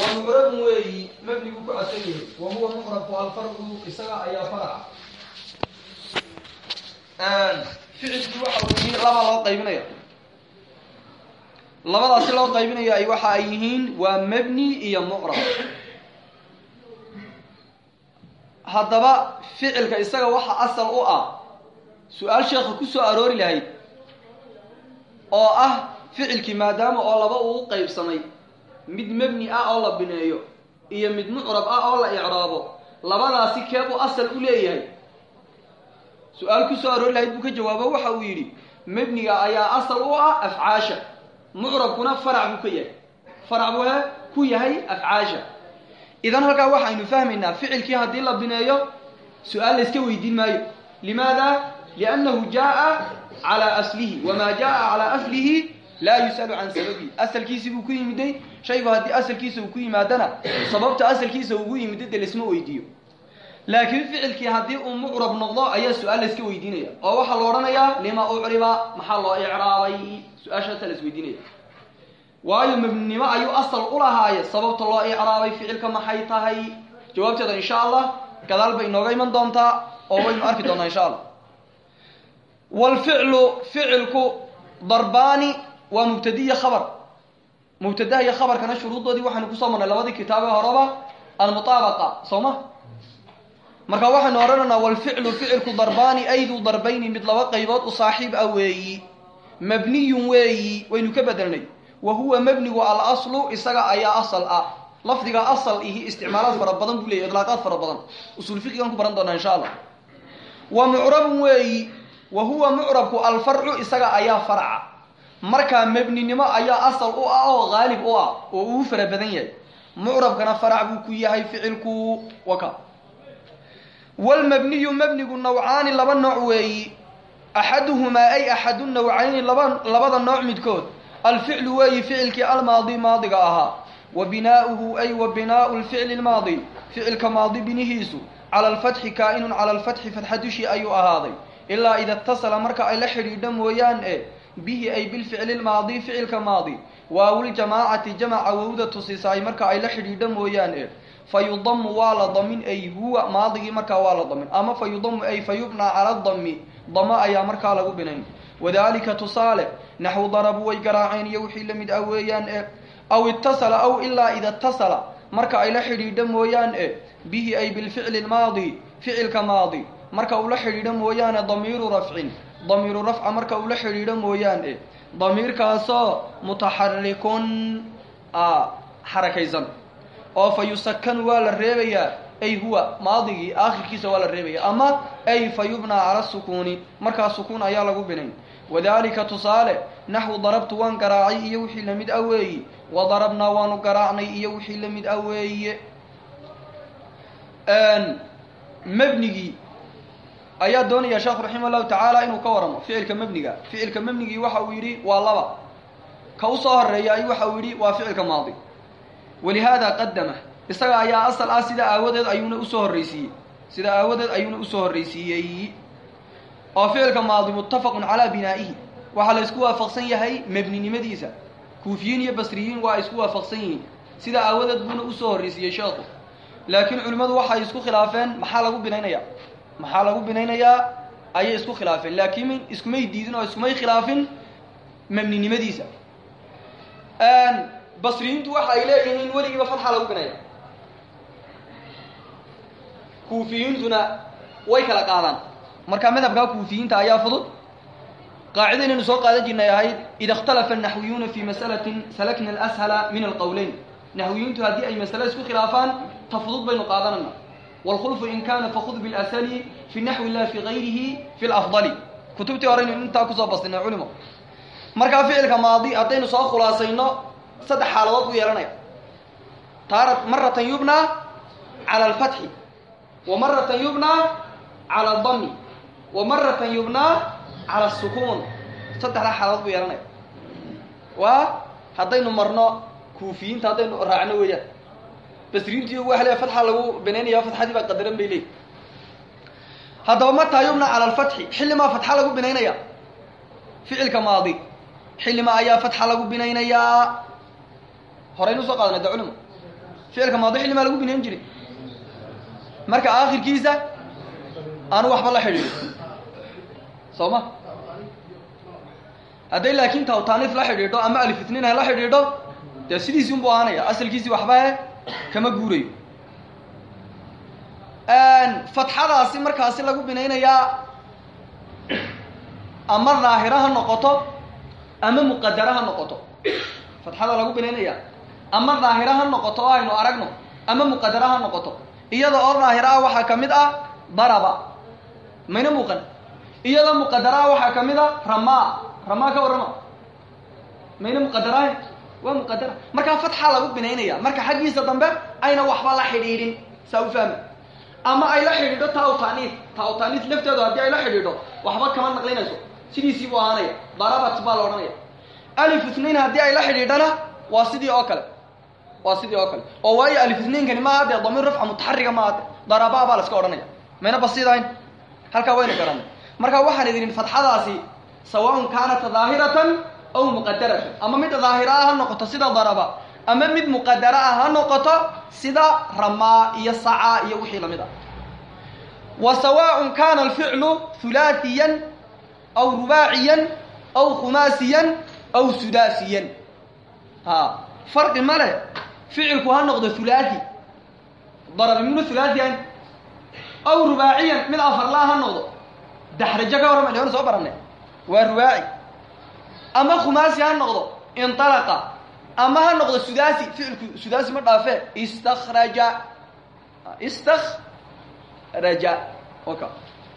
waa mucrabun weeyi mabnigu ku casan yahay. Wa huwa mucrabku alfarcu isaga ayaa faraca ficilkii waxa weyi laba loo qaybinaya labadaasi loo qaybinaya ay waxa ay yihiin waa mabni iyo mucrab haddaba ficilka isaga waxa asal u ah su'aal sheekha ku soo aroori lahayd oo ah ficilkii maadaama oo laba uu qaybsamay mid mebni ah oo la bineeyo iyo mid mucrab ah oo la icraabo labadaasi keebuu asal u leeyahay. Su'aal ku soo aroori lahayd buu ka jawaabo waxa uu yidhi mebniga ayaa asal u ah afcaasha mucrabkuna farac buu ka yahay. Farac buu he ku yahay afcaasha. Idan halkaa waxaynu fahmaynaa ficilkii haddii la bineeyo su'aal layska weydiin maayo. Limaada? Liannahu jaa calaa aslihi wamaa jaa calaa aslihi laa yus'alu can sababihi asalkiisii buu ku yimiday shaygu haddii asalkiisa uu ku yimaadana sababta asalkiisa ugu yimiday dee laisma weydiiyo laakiin ficilkii haddii uu mucrab noqdo ayaa su'aal layska weydiinaya oo waxaa la odhanayaa lima ucriba maxaa loo icraabay su'aashaasaa la isweydiinaya waayo mabninimo ayuu asal u lahaaye sababta loo icraabay ficilka maxay tahay jawaabteeda insha allah gadaal bay inooga iman doontaa oo waynu arki doonaa insha allah wlficlu ficilku darbaani waa mubtadiya khabar. Mubtadaha iyo khabarkana shuruuddoodii waxaynu ku soo marnay labadii kitaabe horeba almutaabaqa. Soo ma? Marka waxaynu odhanaynaa walficlu ficilku darbaani aydu darbayni mid laba qaybood u saaxiib ah weeyi. Mabniyun weeyi waynu ka bedelnay wa huwa mabnigu alaslu isaga ayaa asal ah. Lafdiga asal ihi isticmaalaad fara badan buu leyahy idlaaqaad fara badan. Usul fiqigan ku baran doonaa insha allah. Wa mucrabun weeyi wa huwa mucrabku alfarcu isaga ayaa farca markaa mebninimo ayaa asal u ah oo haalib u ah oo uu fara badan yahay. Mucrabkana farac buu ku yahay ficilku waka. Wlmabniyu mebnigu nawcaani laba nooc weeyi. Axaduhumaa ay axadu nawcayni laba labada nooc midkood. Alficlu weeyi ficilkii almaadi maadiga ahaa. Wa binaauhu ay wa binaau lficli lmaadi. Ficilka maadi binihiisu. Cala alfatxi kaa-inun cala alfatxi fatxa dushii ayuu ahaaday. Ilaa ida itasala marka ay la xidhiidho mooyaan e bihi ay bilficli lmaadi ficilka maadi. Waawuljamaacati jamaca wowda tusisaay marka ay la xidhiidho mooyaan e fa yudamu waa la damin ay huwa maadigii markaa waa la damin. Ama fa yudamu ay fa yubnaa cala dami damo ayaa markaa lagu binayn. Wadalika tusaale naxwu darabu way garaaceen iyo wixii la mid ah weeyaan e aw itasala aw ilaa ida itasala marka ay la xidhiidho mooyaan e bihi ay bilficli lmaadi ficilka maadi. Marka uu la xidhiidho mooyaane damiiru rafcin damiiru rafca marka uu la xidhiidho mooyaan e damiirkaasoo mutaxarikun xarakaysan oo fa yusakan waa la reebayaa ay huwa maadigii aakhirkiisa waa la reebaya. Ama ay fa yubnaa cala sukuuni markaa sukuun ayaa lagu binayn wadalika tusaale naxwu darabtu waan garaacay iyo wixii la mid ah weeyi. Wa darabnaa waanu garaacnay iyo wixii la mid ah weeye. Mebnigii ayaa doonaya sheekhu raximah llahu tacaala inuu ka waramo ficilka mebniga ficilka mebnigii waxa uu yidhi waa laba. Ka u soo horreeya ay waxa uu yidhi waa ficilka maadi. Walihaada qadama isaga ayaa asal ah sida aawadeed ayuuna u soo horreysiiyey. Sida aawadeed ayuuna u soo horreysiiyey. Oo ficilka maadi muttafaqun calaa binaa'ihi. Waxaa la isku waafaqsan yahay mebninimadiisa kuufiyiin iyo basriyiin waa isku waafaqsan yihiin. Sida aawadeed buuna u soo horreysiiyey sheekhu laakiin culimmadu waxay isku khilaafeen maxaa lagu binaynaya maxaa lagu binaynayaa? Ayay isku khilaafeen laakiin iskumay diidin oo iskumay khilaafin mebninimadiisa basriyiintu waxa ay leeyihiin weligiiba fatxa lagu binaya kuufiyiintuna way kala qaadaan. Marka madhabkaa kuufiyiinta ayaa fudud. Qaacida inaynu soo qaadan jirnay ahayd ida ikhtalafa naxwiyuuna fi masalatin salakna alshala min alqowleyn naxwiyiintu haddii ay masale isku khilaafaan ta fudud baynu qaadanayna wlkhulfu in kana fakud bilasali fi naxwi lah fi gayrihi fi lafdali kutubtii horeynu intaa ku soo bastinay culimo markaa ficilka maadi haddaynu soo khulaasayno saddex xaaladood buu yeelanaya taara maratan yubnaa cala alfatxi wa maratan yubnaa cala aldami wa maratan yubnaa cala asukuun saddexdaa xaaladood buu yeelanaya waa haddaynu basriintii waa le fatxa lagu binaynaya fatxadii baa qadaran bay leeyi haddaba mataa yubna cala alfatxi. Xillimaa fatxa lagu binaynaya ficilka maadi. Xillima ayaa fatxa lagu binaynayaa horaynu soo qaadanay da culimo ficilka maadi xillimaa lagu binayn jiray marka aakhirkiisa aanu waxba la xidhiidho soo ma hadday laakiin tawtaanif la xidhiidho ama alif itniin ha la xidhiidho dee sidiisii unbuu ahaanaya asalkiisii waxbahe kama guurayo. Fatxadaasi markaasi lagu binaynayaa ama daahira ha noqoto ama muqadara ha noqoto. Fatxada lagu binaynaya ama daahira ha noqoto oo aynu aragno ama muqadara ha noqoto. Iyada oo daahira ah waxaa ka ah daraba mayna muuqan? Iyadoo muqadara ah waxaa ka ah ramaa. Ramaa ka warrama mayna muqadarahe waa muqadara markaa fatxa lagu binaynaya marka xaggiisa dambe ayna waxba la xidhiidhin. Saa u ama ay la xidhiidho taawtaniif taawtaniif lafteedu haddii ay la xidhiidho waxba kama naqlinayso. Sidiisii buu ahaanaya. Darabat baa la odhanaya. Alif itnain haddii ay la xidhiidhana waa sidii oo kale. Waa sidii oo kale. Oo waayo alif itnainkani maaha dee damiir rafca mutaxariga maaha de daraba baa la iska odhanaya. Mayna basiidahayn halkaa wayna garanay marka waxaan idin fatxadaasi sawaaun kaanat daahiratan aw muqadaratan ama mid daahira ah ha noqoto sida daraba ama mid muqadara ah ha noqoto sida ramaa iyo saca iyo wixii la mid ah wa sawaaء kana alficlu hulaasiyan aw rubaaciyan aw khumaasiyan aw sudaasiyan ha farqi ma leh ficilku ha noqdo hulaasi daraba minu hulaasiyan aw rubaaciyan mid afarlaa ha noqdo daxrajo ka soo baranay waa rubaaci ama khumaasi ha noqdo inalaqa ama ha noqdo sudaasi ficilku sudaasi ma dhaafe. Istakraja istakraja oka.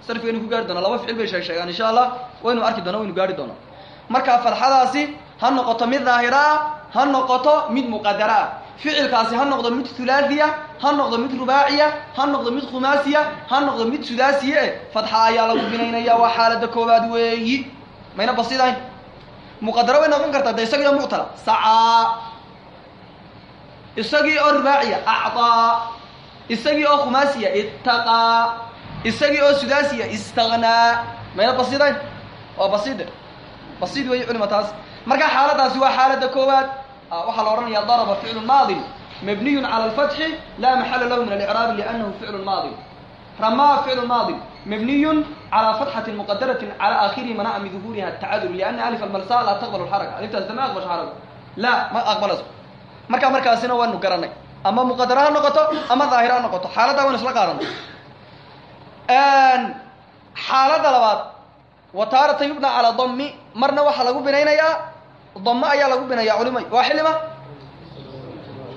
Sarfigaynu ku gaari doona laba ficil bay sheeg sheegaan insha allah waynu arki doona waynu gaari doonaa. Marka farxadaasi ha noqoto mid daahira ah ha noqoto mid muqadara ah ficilkaasi ha noqdo mid hulaasiya ha noqdo mid rubaaciya ha noqdo mid khumaasiya ha noqdo mid sudaasiye eh fatxa ayaa lagu binaynaya waa xaalada koowaad weeyi. Mayna basidayn muqadaro way noqon kartaa de isagiioo muctala sacaa. Isagii oo rubaaciya acطaa isagii oo khumaasiya itaqaa isagii oo sudaasiya istagnaa. Mayna basidayn oo baside basid wey culima taas. Marka xaaladaasi waa xaalada koowaad. Ah, waxaa la odhanaya daraba ficlu maadi mabniyu calى اlfatxi la maxala lahu min alcraabi lأnnahu ficlu maadi. Ramaa ficlu maadi. mبني على فتحة مqdرة على آخره منع من ظهورها التعذر لأن ألف الملساء لا تقبل الحركة ألفtaas ma أqبش حركة لا ma أqبلayso marka markaasina waanu garanay ama مqdر ha noqoto ama ظاahir ha noqoto xaaladda waynu isla qaadanay xaalada labaad وtaarata يبنى calى ضmi marna waxaa lagu binaynayaa ضmo ayaa lagu binaya culimay waa xilima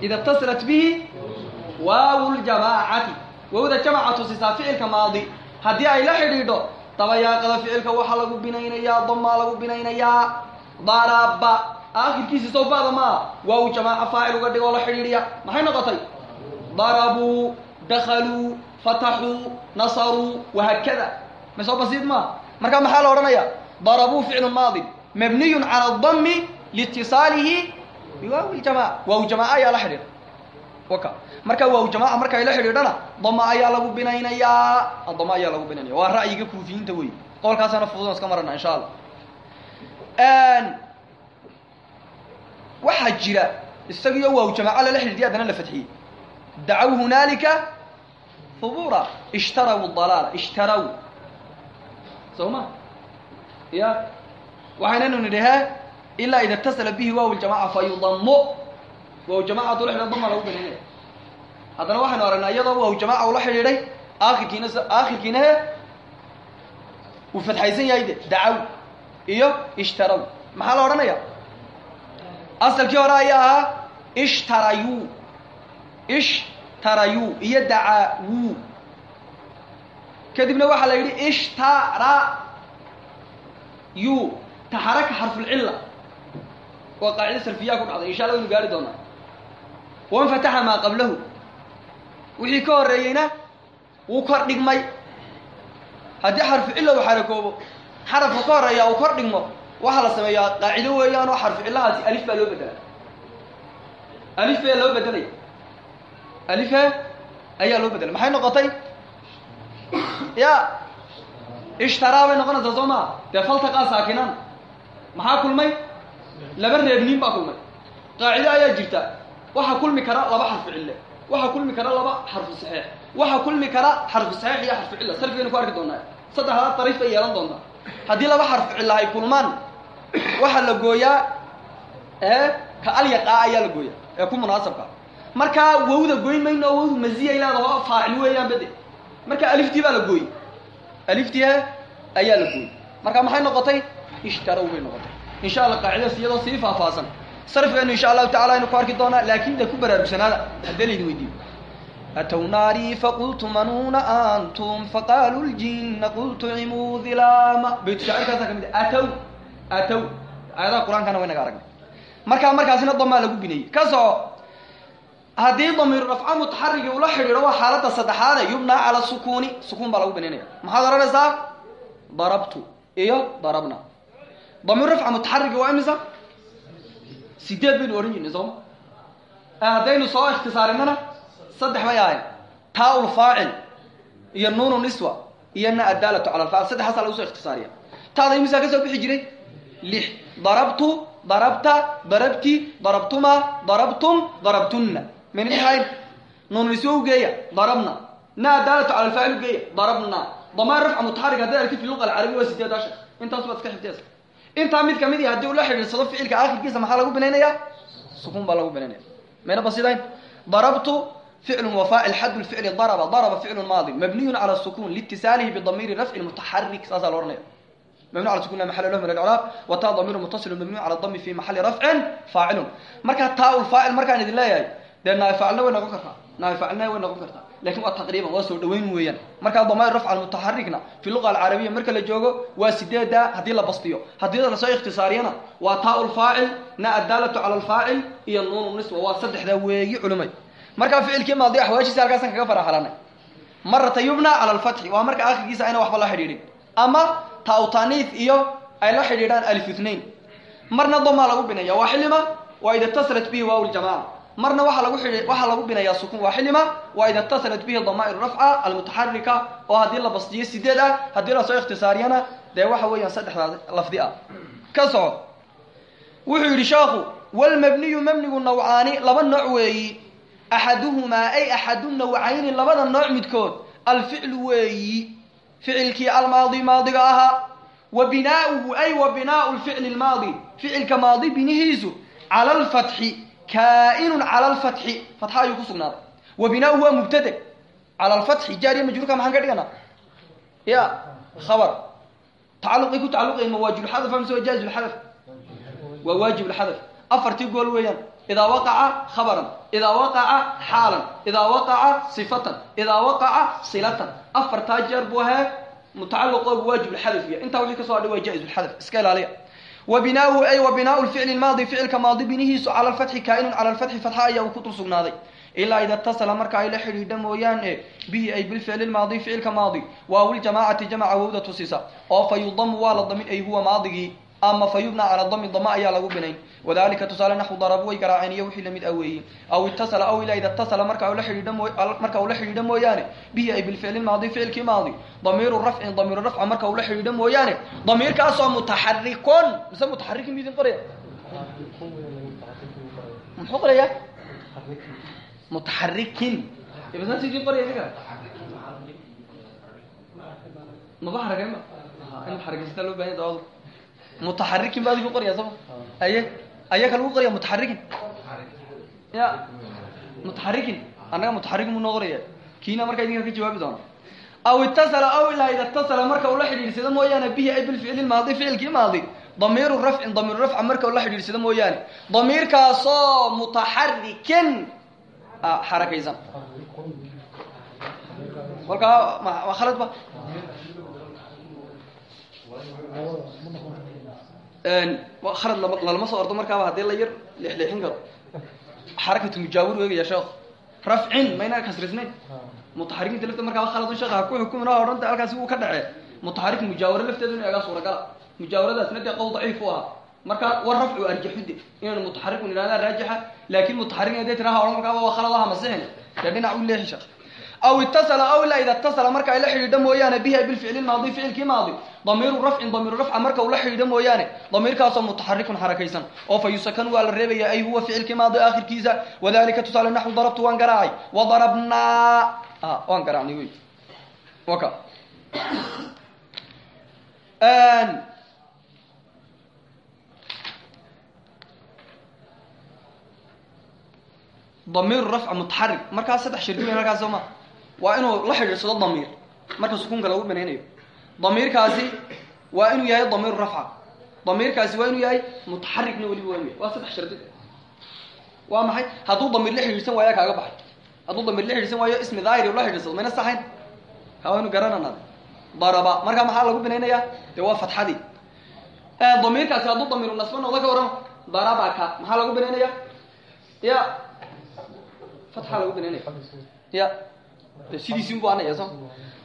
إida اتصلت bه waaw الجamاعaةi wawda jamca tusisaa ficilka maadi haddii ay la xidhiidho dabayaaqada ficilka waxaa lagu binaynayaa damaa lagu binaynayaa daraba aakhirkiisi sawbaada maa waaw jamaaca faacil uga dhigoo la xidhiidhiya. Maxay noqotay? Darabuu dakhaluu fataxuu nasaruu wahaakada. Ma soo basiid maa marka maxaa la odhanaya? Darabuu ficlu maadin mabniyun cala dami liitisaalihi biwaawi ljamaca waaw jamaaca ayaa la xidhiidha waka. Marka waaw jamaaca marka ay la xidhiidhana dama ayaa lagu binaynayaa. Dama ayaa lagu binaynaya waa ra'yiga kuufiyiinta wey qowlkaasaana fududan iska marana insha allah waxaa jira isagiyo waaw jamaaca lala xidhiidhiya haddana la fadxiyey dacaw hunaalika hubura ishtaraw dalaala ishtaraw. Soo ya waxaynanu nidhi he ilaa ida اtasala bihi waaw ljamaca fayudamo waaw jamaca haduu la xidha dama lagu binaynaya haddana waxaynu aragnaa iyadoo waaw jamaaca ula xidhiidhay aakhirkiina aakhirkiina he uu fadxaysan yahay de dacaw iyo ishtaraw maxaa la odhanaya asalkii hore ayaa ahaa ishtarayuu ishtarayuu iyo dacawuu kadibna waxaa la yidhi ishtarayuu taxaraka xarfulcilla waa qaacida sarfiyaa ku dhacday. Insha alla waynu gaari doonaa wanfataxa maa qablahu wixii ka horreeyeyna wuu kor dhigmay haddii xarfu cilla uu xarakoobo xarafka ka horreeya uu kor dhigmo waxaa la sameeyaa qaacido weeyaan oo xarfu cillahaasi alif baa loo bedelaa alifee loo bedelaya alife ayaa loo bedelay maxay noqotay ya ishtaraa bay noqonaysaa soo maa dee faltaqaa saakinaan maxaa kulmay laba reebniin baa kulmay qaacido ayaa jirta waxaa kulmi kara laba xarfu cille. Waxaa kulmi kara laba xarfu saxiix waxaa kulmi kara xarfu saxiix iyo xarfu cilla salfigaynu ku arki doonaa. Saddexdaa dariif bay yeelan doontaa. Haddii laba xarfu cilla ay kulmaan waxaa la gooyaa ee ka alyaqaa ayaa la gooyaa ee ku munaasabka. Markaa wawda goyn mayno oo wawdu maziyay leedaha oo faacil weeyaan bade marka aliftii baa la gooyey. Aliftii he ayaa la gooyey. Marka maxay noqotay? Ishtarow bay noqotay. Insha allah qaacidadas iyadoo sii faahfaahsan sarfigeennu insha allahu tacala aynu ku arki doonaa laakiin de ku baraarugsanaada hadda laidi weydiiyo atw faqultum anuuna antum faqaaluu ljinna qultucimuu dilaama baytu shaacirkaasaa ka mid ah, a atw atw aayadaha qur'aankana waynaga aragnay markaa markaasina damaa lagu bineeyey ka haddii damiiru rafca mutaxarigi ula xidhiidho waa xaaladda saddexaade yubnaa cala sukuuni sukuun baa lagu binaynaya maxaad odhanaysaa? Darabtu iyo darabna. Damiir rafca mutaxarigi waa imisa? sideed baynu ohan jirnay sooma haddaynu soo ikhtisaarinana saddex bay ahayn. Taa ulfaacil iyo nuunu niswa iyo na adaalatu cala alfaacil saddexaasaa lagu soo ikhtisaariya. Taada imisaa ka soo bixi jiray lix darabtu darabta darabti darabtuma darabtum darabtunna. Mayna dhexlayn nuunu niswa ugeeya darabna. Na adaalatu cala alfaacil ugeeya darabna. Damaan rafca mutaxarig hadday arkid fi luqa alcarabiya waa sideedaa sheekh intaas baad iska intaa mid ka midi haddii ula xidhiidsado ficilka akhirkiisa maxaa lagu binaynayaa? Sukuun baa lagu binaynaya mayna basidayn. Darabtu ficl wfaacil xad lficli darba darba ficlu maadi. Mabniyu calى sukun litisaalihi bidamiiri rafci mutaxarik saasaa la ohanaya mabnu ala sukun la maal lahu min acraab wa taa damiir mutasilu mabniyu cala dami fi maxali rafcin faacilun. Marka taa ulfaacil markaan idin leeyahay dee naafacilna way noqon kartaa naafacilnaha way noqon kartaa laakiin waa taqriiban waa soo dhaweyn weeyaan markaa damair rafca mutaxarikna fi luqa alcarabiya marka la joogo waa sideedaa haddii la bastiyo haddii la soo ikhtisaariyana waa taau lfaacil na addaalatu cala alfaacil iyo nuunu niswa waa saddexdaa weeyi culimay markaa ficilkii maadi axwaashiisa halkaasan kaga faraxalana marata yubna cala alfatxi waa marka akhirkiisa ayna waxba la xidhiidhin ama taau taaniif iyo ay la xidhiidhaan alf ithnain marna domaa lagu binaya waa xilima waa ida tasalat bihi waaw ljamaaca marna waxaa lagu binayaa sukun waa xilima waa ida itasalat bihi damaa'ir rafca almutaxarika oo haddii la bastiyo sideed ah haddii la soo ikhtisaariyana dee waxa weeyaan saddexdaas lafdi ah. Ka soco wuxuu yidhi sheekhu walmabniyu mabnigu nawcaani laba nooc weeyi. Axaduhumaa ay axadu nawcayni labada nooc midkood alficlu weeyi. Ficilkii almaadi maadiga ahaa. Wa binaauhu ay wa binaau lficli lmaadi ficilka maadi binihiisu cala alfatxi kainun cala alfatxi fatxa ayuu ku sugnaaday wa binaau waa mubtade cala alfatxi jaariya majruurka maxaan ka dhiganaa ya khabar tacaluqay ku tacaluqayn ma waajib lxadaf amse waa jaa'iz lxadaf waa waajib lxadaf afartii gool weeyaan idaa waqaca khabaran idaa waqaca xaalan idaa waqaca sifatan idaa waqaca silatan afartaa jeer buu ahaa mutacalluqo waajib lxadaf ya intaa wixii ka soo hadhay waa jaa'iz lxadaf iska ilaaliya wbinaahu ay wabinaau ficli maadi ficilka maadi binihiisu cala lfatxi kaainun cala lfatxi fatxa ayaa uu ku dul sugnaaday ilaa ida tasala marka ay la xidhiidha mooyaane bihi ay bilficli maadi ficilka maadi waawiljamaacati jamaca wowda tusiisa oo fa yudamu waa la ay huwa maadigii ama fa yubna cala dami dama ayaa lagu binayn wadalika tusaale naxu darabu way garaaceen iyo wixii la mid aweeyey aw itasala aw ilaa ida marka marka ula xidhiidha mooyaane bihi ay bilficli maadi ficilkii maadi damiiru rafcin damiiru rafca marka ula xidhiidha mooyaane damiirkaasoo mutaxarikon mise mutaxarikin midin qoraya muxuu qoraya mutaxarikin sidin qoraya idinka maba xarakayn ba in xarakaysta loo baahanya dawadu mutaxarikin ba adigu qoraya sama aye ayaka lagu qoraya mutaxarikin ya mutaxarikin annaga mutaxarikin buu noo qoraya kiina markaa idinka ka jawaabi doona aw itasala aw ilaa ida itasala marka ula xidhiidhsada mooyaane bihi ay bilficli maadi ficilkii maadi damiiru rafcin damiiru rafca marka ula xidhiidhsada mooyaane damiirkaasoo mutaxarikin xarakaysan kolkaa ma khalad ba khalad lalama soo ordo markaaba haddii la yar leexleexin karo xarakatu mujaawir weegaya sheekh rafcin mayna kasrisnayn mutaxarikinta lafteed markaaba khaladun sheekha ha ku xukumin oo odhanta halkaasi wuu ka dhacee mutaxarik mujaawiro lafteedu inu egaa suuragala. Mujaawiradaasna dee qowl daciif u ahaa marka war rafcu arjaxude inaynu mutaxarikun idhahdaa raajixa laakin mutaxarikin hadday tiraha odhan markaaba waa khalad aha masixin dee dhinac u leexi sheekh aw itasala aw ilaa ida itasala marka ay la xidhiidho mooyaane bihi ay bilficli maadi ficilkii maadi damiiru rafcin damiiru rafca marka uu la xidhiidho mooyaane damiirkaasoo mutaxarikun xarakaysan oo fa yusakan waa la reebaya ay huwa ficilkii maadi aakhirkiisa wadalika tusaale naxwu darabtu waan garaacay wadarabnaa waan garaacnay wey waka damiiru rafca mutaxarik markaas saddex shardi weyn halkaas soo ma waa inuu la xidhiidsado damiir. Marka sukuunka lagu banaynayo damiirkaasi waa inuu yahay damiiru rafca. Damiirkaasi waa inuu yahay mutaxarikna weliba waa inu yahay. Waa saddex shardi. Waa maxay? Hadduu damiir la xidhiidsan waayaa kaaga baxay. Hadduu damiir la xidhiidsan waayo ismi daahiri la xidhiidsado mayna saxayn. Ka waynu garanana daraba. Markaa maxaa lagu binaynayaa dee waa fatxadii damiirkaasi hadduu damiiru nasba noqdo ka warrama darabaka maxaa lagu binaynaya ya. Fatxa lagu binaynaya ya de sidiisi bu anaya so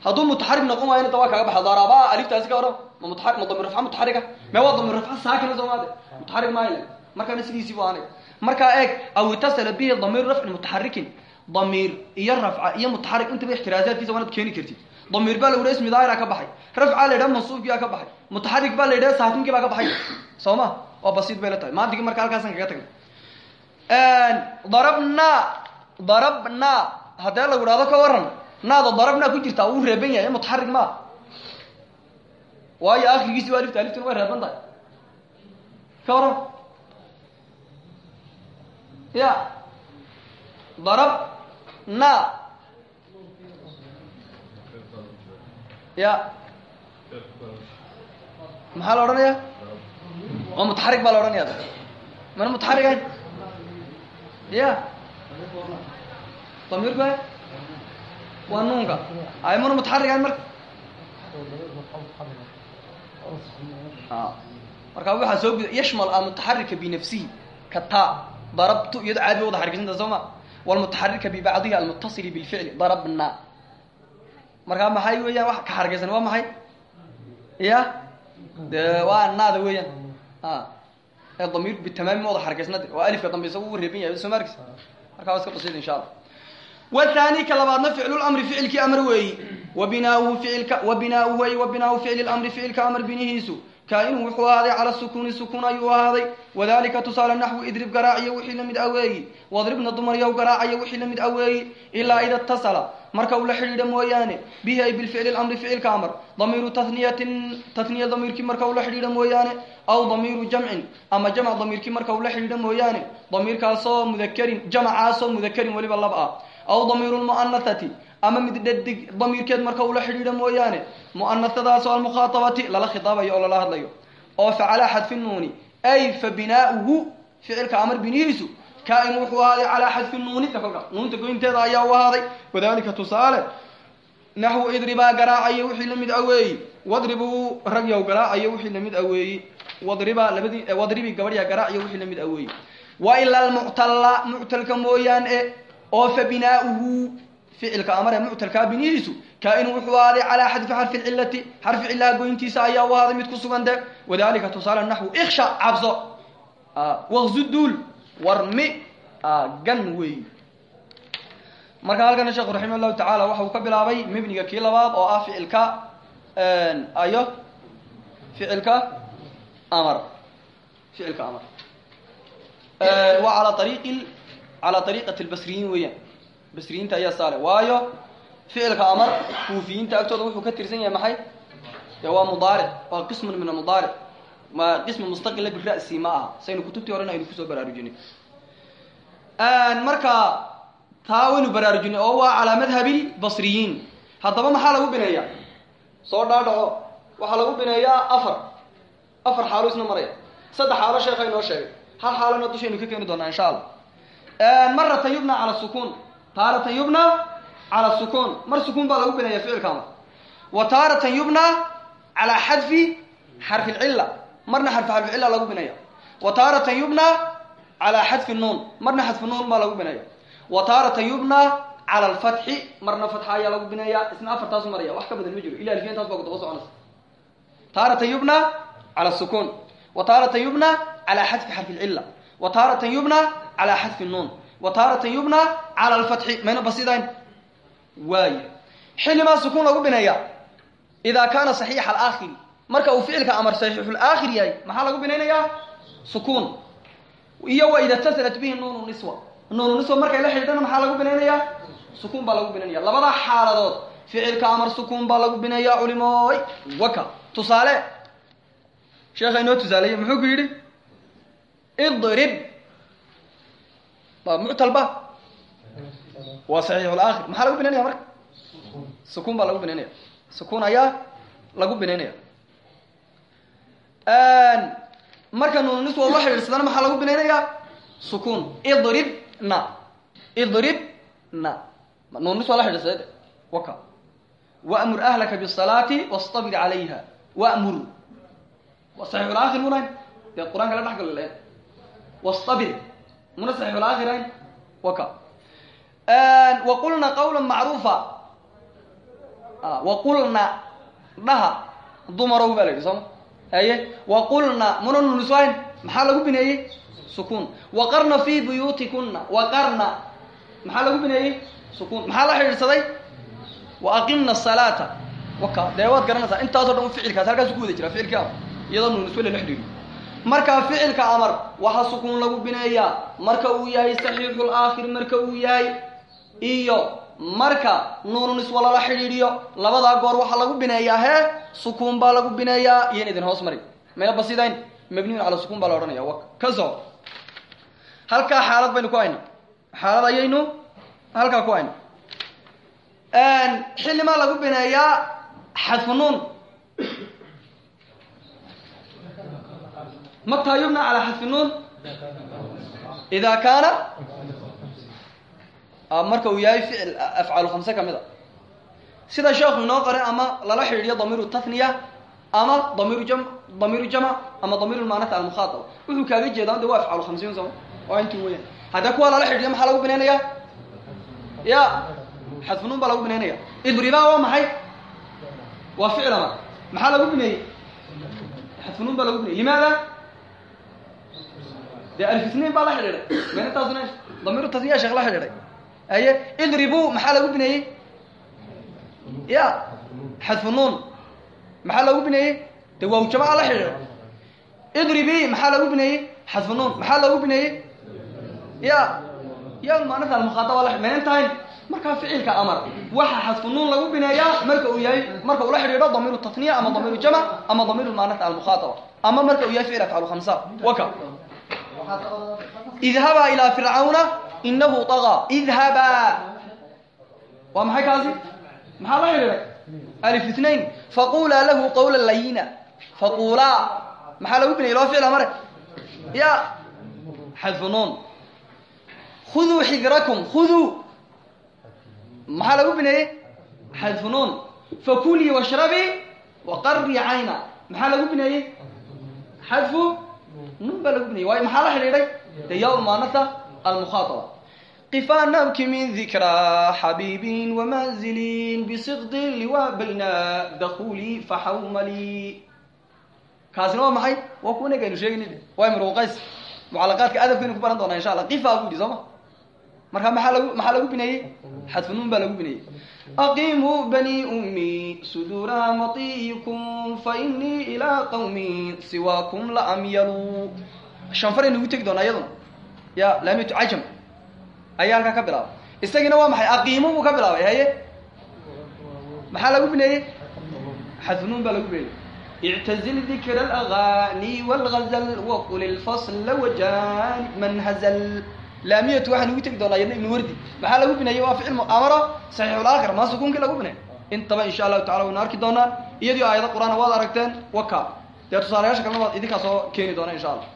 hadduu mutaxarik noqon waayana da waa kaaga baxa daraba aliftaasi ka warrama ma mutaari ma damir rafca mutaxarika me waa damir rafca saakina soo maade? Mutaxarik maayla markaana sidiisii bu anaya markaa eeg aw itasala bihi damiir rafcin mutaxarikin damiir iyo rafca iyo mutaxarik intaba ixtiraasaadkiisa waanad keeni kartid. Damiir baa la ismi daahira ka baxay. Rafca la yidhaha mansuubkii baa ka baxay. Mutaxarik baa la yidhaha saakinkii baa ka baxay. Soo ma? Waa basiid la tahay. Maantigii marka halkaasan kaga tagnay. Darabna darabna haddee lagu idhahdo ka waran naada darabna ku jirtaa wuu reeban yahay mutaxarik maa waayo akhrigiisi waa alifta aliftuna way reeban tahay. Ka waran ya. Darabna ya. Maxaa la odhanaya waa mutaxarik baa la odhanaya mana mutaxarik ahayn ya damiirku a waa nuunka ay mana mutaxarik ahayn marka marka waxaa soo guda yashmal almutaxarika binafsihi ka taa darabtu iyado caadi ba wada xarikaysanta soo ma? Walmutaxarika bibacdihi almutasili bilficli darabna. Markaa maxay weeyaan? Wax ka xargaysan waa maxay? Ya de waa naada weeyaan. A ee damiir bitamaami ma wada xargaysnade waa alifka dambe isaga u reeban yahay soo ma arkis markaa waa iska basiid insha allah wathani ka labaadna ficlulamri ficilkii amr weeyi wa binaauhu ficilka wa binaauhu ay wa binaau ficli lamri ficilka amr binihiisu kaa-inuu wuxuu ahaaday cala sukuuni sukuun ayuu ahaaday wadalika tusaale naxwu idrib garaaciyo wixii la mid aweeyi wadribna dumaryow garaacayo wixii la mid aweeyi ilaa ida tasala marka uu la xidhiidha mooyaane bihi ay bilficli lamri ficilka amar damiiru taniyatin taniya damiirkii marka uu la xidhiidha mooyaane aw damiiru jamcin ama jamc damiirkii marka uu la xidhiidha mooyaane damiirkaasoo mudakerin jamcaasoo mudakarin weliba lab ah aw damiiru lmu'anahati ama mid dhadig damiirkeed marka uu la xidhiidha mooyaane mu'anahadaasoo almukhaatabati lala khitaabayo oo lala hadlayo. Oo facalaa xadfi nuuni. Ay fa binaauhu ficilka amar binihiisu kaa-in wuxuu ahaaday calaa xadfi nuunita kolka nuunta goynteeda ayaa u ahaaday. Wadalika tusaale naxwu idribaa garaacayo wixii la mid aweeyi wadribuu ragyow garaacayo wixii la mid aweeyi wadribaa labadii wadribi gabadhya garaacayo wixii la mid aweeyi wa ila almuctalla muctalka mooyaane oo fa binaauhu ficilka amare muctalkaa binihiisu kaa-inu wuxuu ahaaday calaa xadfi xarfi lcilati xarfi cilaha goyntiisa ayaa u ahaaday mid ku sugan de wadalika tusaale naxwu iksha marka halkana sheekhu raximah llahu waxa uu ka bilaabay mebniga kii labaad oo ah ficilka ayo ficilka amar ficilka amar. Waa ala ariiqi calaa ariiqati lbasriyiin weeyaan basriyiinta ayaa saale waayo ficilka amar kuufiyiinta agtooda wuxuu ka tirsan yahay maxay waa mudaaric waa qismun min amudaaric ma qismi mustaqila bira'si ma aha saynu kutubtii horena aynu ku soo baraarujinay marka taa waynu baraarujinay oo waa calaa madhabi basriyiin haddaba maxaa lagu bineeyaa soo dhaadhaco waxaa lagu bineeyaa afar afar xaalo isna maraya saddex xaalo sheekha inoo sheegay hal xaalona dushaynu ka keeni doonaa insha allah maratan yubna cala sukuun taaratan yubna cala sukuun mar sukuun baa lagu bineeya ficilka amar wa taaratan yubna calaa xadfi xarfi lcilla marna xarfi xarficilla lagu bineeya wa taaratan yubna calaa xadfi nuun. Marna xadfi nuun baa lagu bineeya wa taaratan yubna cala alfatxi. Marna fatxa ayaa lagu bineeya isna afartaasu maraya wax ka badan ma jiro. Ila alfiyantaas baa ku daba soconaysa taaratan yubna cala sukuun wa xarfi calaa xadfi nuun wa taaratan yubna cala alfatxi mayna basidayn waaya xillimaa sukuun lagu bineeya idaa kaana saxiixa alaakhiri marka uu ficilka amar saxiixulaakhir yahay maxaa lagu binaynayaa sukuun iyo wa ida tasalat bihi nuunu niswa nuunu niswa markay la xidhiidhana maxaa lagu binaynayaa sukuun baa lagu binaynaya labadaa xaaladood ficilka amar sukuun baa lagu bineeyaa culimooy waka tusaale sheekha inoo tusaaleeye muxuu ku yidhi idrib muctalba waa saxiixulaakhir maxaa lagu binaynaya marka? Sukuun baa lagu binaynaya sukuun ayaa lagu binaynaya marka nuuniswa ula xidhiidhsadana maxaa lagu binaynayaa sukuun. Idribna. Idribna. Nuunis waa la xidhiidhsade waka. Wamur ahlaka bisalaati wastabir calayha wamur. Waa saxiixulaakhir munayn dee qur'aanka la dhex galo lahayn wastabir muna saxiixulaakhir ayn waka. Waqulna qawla macruufa waqulna dhaha dumarow baa la yidhi sooma haye waqulna muna nuniswayn maxaa lagu bineeyey sukuun waqarna fi buyuutikuna waqarna maxaa lagu bineeyey sukuun maxaa la xidhiidhsaday waaqimna asalaata waka. Dee waad garanaysaa intaasoo dhan ficilkaas halkaasu ku wada jira ficilkii iyadoo nuniswe lala xidhiidhiyo marka ficilka amar waxaa sukuun lagu bineeyaa marka uu yahay saxiixulaakhir marka uu yahay iyo marka nuununiswa lala xidhiidhiyo labadaa goor waxaa lagu bineeyaa hee sukuun baa lagu bineeyaa iyon idin hoos mari. Meel basidayn mabniyun cala sukuun baa la odhanaya waka ka soo. Halkaa xaalad baynu ku hayna. Xaalad ayaynu halkaa ku hayna. Xillimaa lagu bineeyaa xadfu nuun mataa yubna calaa xadfi nuun. Idaa kaana marka uu yahay ficil afcaalu khamse ka mid a. Sida sheekhu inoo qoray ama lala xidhiidhiyo damiiru tathniya ama damiiru jam damiiru jama ama damiiru lmaanata almukhaataba wuxuu kaaga jeedaa de waa afcaalu khamsiin sooma waa intuu weyaan haddee kuwa lala xidhiidhiyo maxaa lagu binaynayaa ya xadfu nuun baa lagu binaynaya idribaa waa maxay? Waa ficil amar maxaa lagu dee alfisnain baa la xidhiidhay. Meenataasuna damiiru tasniya sheekh la xidhiidhay. Haye idribu maxaa lagu bineeyey? Ya xadfu nuun. Maxaa lagu bineeyey? De waaw jamaa la xidhiidhay. Idribi maxaa lagu bineeyey? Xadfu nuun. Maxaa lagu bineeyey? Ya ya maanata almukhaataba la meenan tahayn markaa ficilka amar. Waxa xadfu nuun lagu bineeyaa marka uu yahay marka uu la xidhiidho damiiru tatniya ama damiiru jamac ama damiiru maanata almukhaataba ama marka uu yahay ficil afcalu khamsa. Waka idhabaa ilaa fircawna inahu طagaa idhabaa waa maxay kaasi? maxaa la xidhiidhay alif itnain faqulaa lahu qawla layina faqulaa maxaa lagu binayay loo ficil amare ya xadfu nuun khuduu xidrakum khuduu maxaa lagu bineeyey xadfu nuun fakulii washrabii waqarii cayna maxaa lagu bineeyey xadfu nuun baa lagu bineyey waayo maxaa la xidhiidhay? De yaa maanata almukhaataba qifaa nabki min dikraa xabiibin wamanzilin bisikdin liwa bayna dakuuli faxawmalii kaasina waa maxay? Waa kuwa nagaynu sheegayni waa imruqays mucalaqaadka adabkaynu ku baran doonaa insha allah. Qifa bu yidhi soo ma marka maaa lag maxaa lagu bineeyey xadfunuun baa lagu bineeyey aqimuu bani ummi suduura matiikum fainii ilaa qawmi siwaakum la amyalu. Shan far aynagu tegi doonaa iyaduna. Ya laamitu cajam ayaa halkaa ka bilaabay. Isagiina waa maxay? Aqiimu buu ka bilaabay haye? Maxaa lagu bineeyey xadfunuun baa lagu bineeyey ictazil dikra alagaani walgazal waqul ilfasla wajanib man hazal laamiyatu waxaan ugu tegi doonaa yadna ibnu wardi. Maxaa lagu bineeyey waa ficil mu'amara saxiixulaakhir maa sukuunkii lagu binay? Intaba insha allahu tacala waynu arki doonaa. Iyadii aayado qur'aan waad aragteen waka dee tusaalayaasha kalena waad idinkaa soo keeni doona insha allah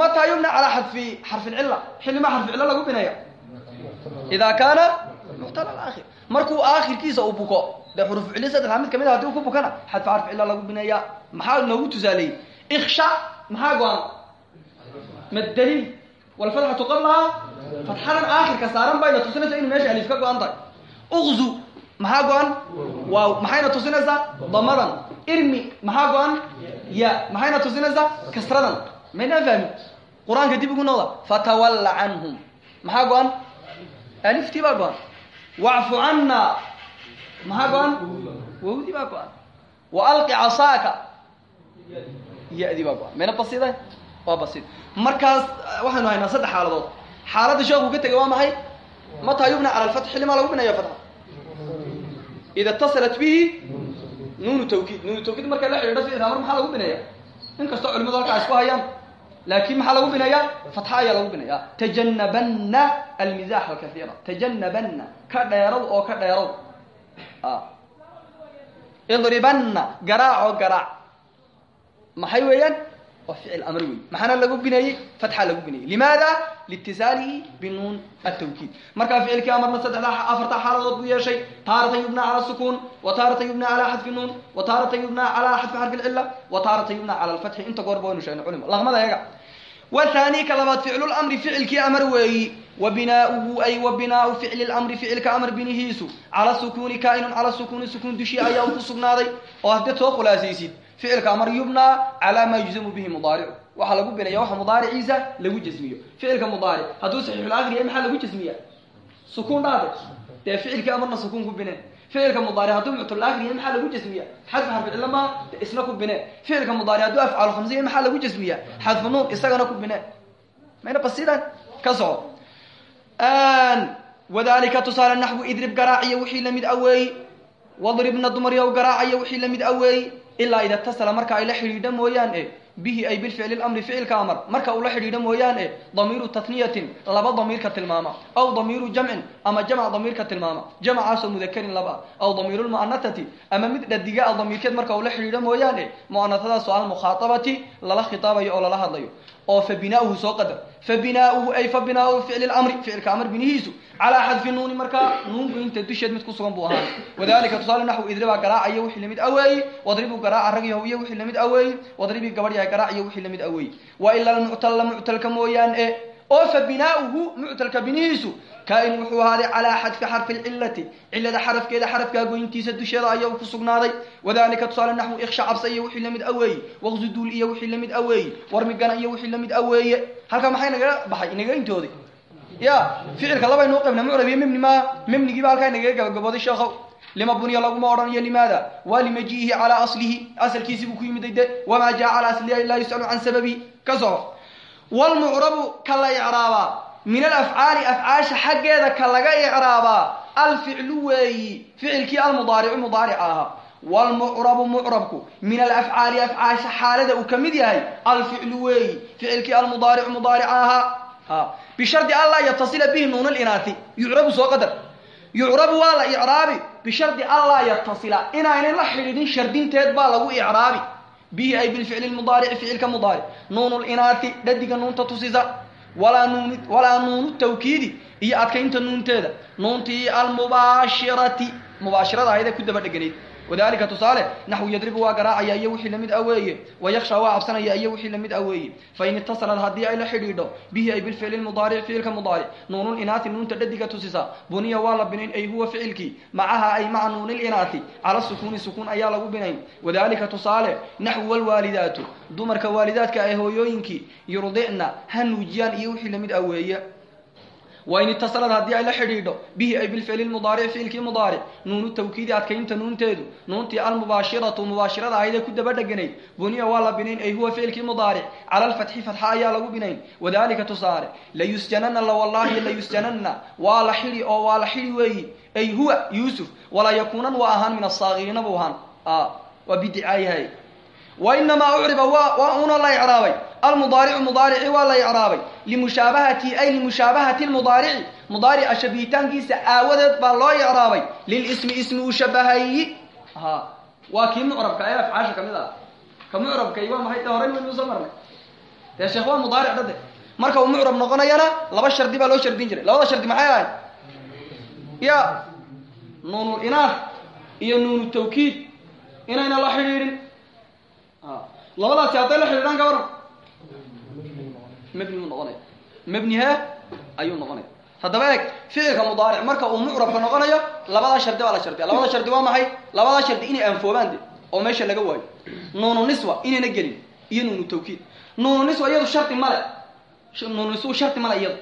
mataa yubna calaa xadfi xarfilcilla xilli maa xarficillo lagu bineeya idaa kaana muctala aakhir. Markuu aakhirkiisa uu buko dee xurufu cilli saddexdaa mid ka mid a haddii u ku bukana xadfi xarficilla lagu bineeya maxaa noogu tusaaleeyey iksha maxaa go-an walfatxatu qablahaa fatxadan aakhirka saaran bayna tusinaysaa inu meesha alif ka go-an tahay uqzu maxaa go-an waaw maxayna tusinaysaa damadan irmi maxaa go-an ya maxayna tusinaysaa kasradan maynaan fahmin qur'aanka dib ugu noqda fatawalla canhum maxaa go-an aliftii baa go-an wacfu canna maxaa go-an wawdi baa go-an casaaka ya-di baa go-an mayna basidayn waa basid. Markaas waxaynu haynaa saddex xaaladood. Xaaladda sheekhu ka tegay waa maxay? Mataa yubna cala alfatx xillimaa lagu binaya fatxa ida itasalat bihi nuunu tawkiid. Nuunu tawkiid markay la xidhiidho ficilka amar maxaa lagu binaya in kastoo halkaa isku hayaan. Laakin maxaa lagu binayaa? Fatxa ayaa lagu binaya tajanabanna almizax alkaiira tajanabanna ka dheerow oo ka dheerow. Idribanna garaac oo garaac. Maxay weeyaan waa ficil amr wey maxaana lagu bineeyey fatxa lagu bineeyey limaada? Liitisaalihi binuun atawkiid markaa ficilkii amarna saddexda afarta xaaladood buu yeeshay. Taaratan yubna cala sukuun wa taaratan yubna cala xadfi nuun wa taaratan yubna cala xadfi xarfi lcila wa taaratan yubna cala alfatxi. Inta goorba waynu sheegnay culimo laqmada eega wathani ka labaad ficlulamri ficilkii amar weeyi. Wa ay wa ficli lamri ficilka amar binihiisu. Cala sukuuni kaa'inun cala sukuuni sukuun dushii ayaa ku sugnaaday. Oo haddaad soo ficilka amar yubnaa calaa maa yujzamu bihi mudaaricu. Waxaa lagu binaya waxa mudaariciisa lagu jasmiyo ficilka mudaaric hadduu saxiixulakri yahay maxaa lagu jasmiya sukuun dhaade. Dee ficilkii amarna sukuun ku bine ficilka mudaaric hadduu muctulakri yahay maxaa lagu jasmiya xadfu xarfi cilla maa isna ku bine ficilka mudaaric hadduu afcaalu khamsa yahay maxaa lagu jasmiya xadfu nuun isagana ku bine mayna basidan ka soco wadalika tusaale naxwu idrib garaaciya wixii la mid aweeyi wadribna dumaryow garaacayo wixii la mid aweeyi ilaa ida tasala marka ay la xidhiidho mooyaan e bihi ay bilficli lamri ficilka amar marka uu la xidhiidho e damiiru tatniyatin laba damiirka tilmaama aw damiiru jamcin ama jamc damiirka tilmaama jamcaasoo mudakarin laba aw damiiru lmu'anatati ama mid dhadiga a damiirkeed marka uu la xidhiidho mooyaan e mu'anatadaasoo almukhaaabati lala khitaabayo oo lala hadlayo oo fa binaauhu soo qadar fa binaauhu ay fa binaau ficli lamri ficilka amar binihiisu calaa xadfi nuuni markaa nuun goynta dusheed mid ku sugan buu ahaan wadalika tusaale naxwu idribaa garaacayo wixii la mid aweeyi wadribuu garaaca rag yahow iyo wixii la mid aweeyi wadribii gabadh yahay garaaciyo wixii la mid aweeyi wa ila almuctalla muctalka mooyaan e oo fa binaauhu muctalka binihiisu kaa-in wuxuu ahaaday calaa xadfi xarfi lcilati cilada xarafkeeda xarafkaa goyntiisa dusheeda ayaa ku sugnaaday. Wadalika tusaale naxwu iksha cabsa iyo wixii la mid aweeyi waqsuduul iyo wixii la mid aweeyi warmigana iyo wixii la mid aweeye halkaa maxay nagaga baxay? Inaga intooday ya ficilka labaynu u qaybna mucrab iyo mibni ma mibnigiiba halkaa inagaga gabagabooday sheekhow. Lima buniya laguma odhanayo limaada? Waa limajiihi calaa aslihi. Asalkiisi buu ku yimiday de wamaa jaa calaa aslihi laa yus'alu can sababi. Ka wlmucrabu ka la icraabaa min alafcaali afcaasha xaggeeda ka laga icraabaa alficlu weeyi ficilkii almudaaricu mudaarica ahaa wlmucrabu mucrabku min alafcaali afcaasha xaalada uu ka mid yahay alficlu weeyi ficilkii almudaaricu mudaarica ahaa ha bishardi an laa yatasila bihi nuun linaati yucrabu soo qadar yucrabu waa la icraabi bishardi an laa yatasila inaynay la xidhiidhin shardinteed baa lagu icraabi bihi ay bilficli mudaarici ficilka mudaaric nuun linaati dhadiga nuunta tusisa walaa nuun walaa nuunu tawkiidi iyo adkaynta nuunteeda. Nuuntii almubaashirati. Mubaashirada ahaydee ku daba dheganayd wadalika tusaale naxwu yadribu waa garaacaya iyo wixii la mid aweeye wayaksha waa cabsanaya iyo wixii la mid aweeye fain itasalad haddii ay la xidhiidho bihi ay bilficli mudaaric ficilka mudaaric. Nuunul inaati nuunta dhadiga tusisa. Buniya waa la binayn ay huwa ficilkii macaha ay maca nuunil inaati cala sukuuni sukuun ayaa lagu binayn. Wadalika tusaale naxwu walwaalidaatu dumarka waalidaadka ay hooyooyinkii yurdicna ha nuujiyaan iyo wixii la mid aweeye wain itasalad haddii ay la xidhiidho bihi ay bilficli mudaaric ficilkii mudaaric nuunu tawkiidi adkaynta nuunteedu. Nuuntii almubaashiratu mubaashirada ahaydee ku daba dheganayd buniya waa la binayn ay huwa ficilkii mudaaric cala alfatxi fatxa ayaa lagu binayn. Wadalika tusaale layusjanana lawallaahi layusjanana waa la xidhi oo waa la xidhi weeyi. Ay huwa yuusuf walaa yakuunan waa ahaan min asaakiriina buu ahaan. Waa bidicaayahay wainamaa ucriba waa una la icraabay almudaaricu mudaarici waa la icraabay limushaabahati ay limushaabahati lmudaarici mudaarica shabihitaankiisa aawadeed baa loo icraabay lilismi ismi uu shabahayi. Ha waa kii mucrabka ee afcaasha ka mid ah. Ka mucrabkay waa maxay? De horay waynu soo marka uu mucrab noqonayana laba shardi baa loo shardin jiray. Labada shardi maxay ahayd? Ya nuunul inaaf iyo nuunu tawkiid. Inayna la xidhiidhin labadaasi hadday la xidhiidhaan ka waran. Mebni uu noqonaya mebni he ayuu noqonaya haddaba eeg ficilka mudaaric marka uu mucrabka noqonayo labadaa shardi baa la shardiya labada shardi waa maxay? Labadaa shardi inay anfoobaan de oo meesha laga waayo. Nuunu niswa inayna gelin iyo nuunu tawkiid. Nuunu niswa iyadu shardi male nuunu niswu shardi male iyadu.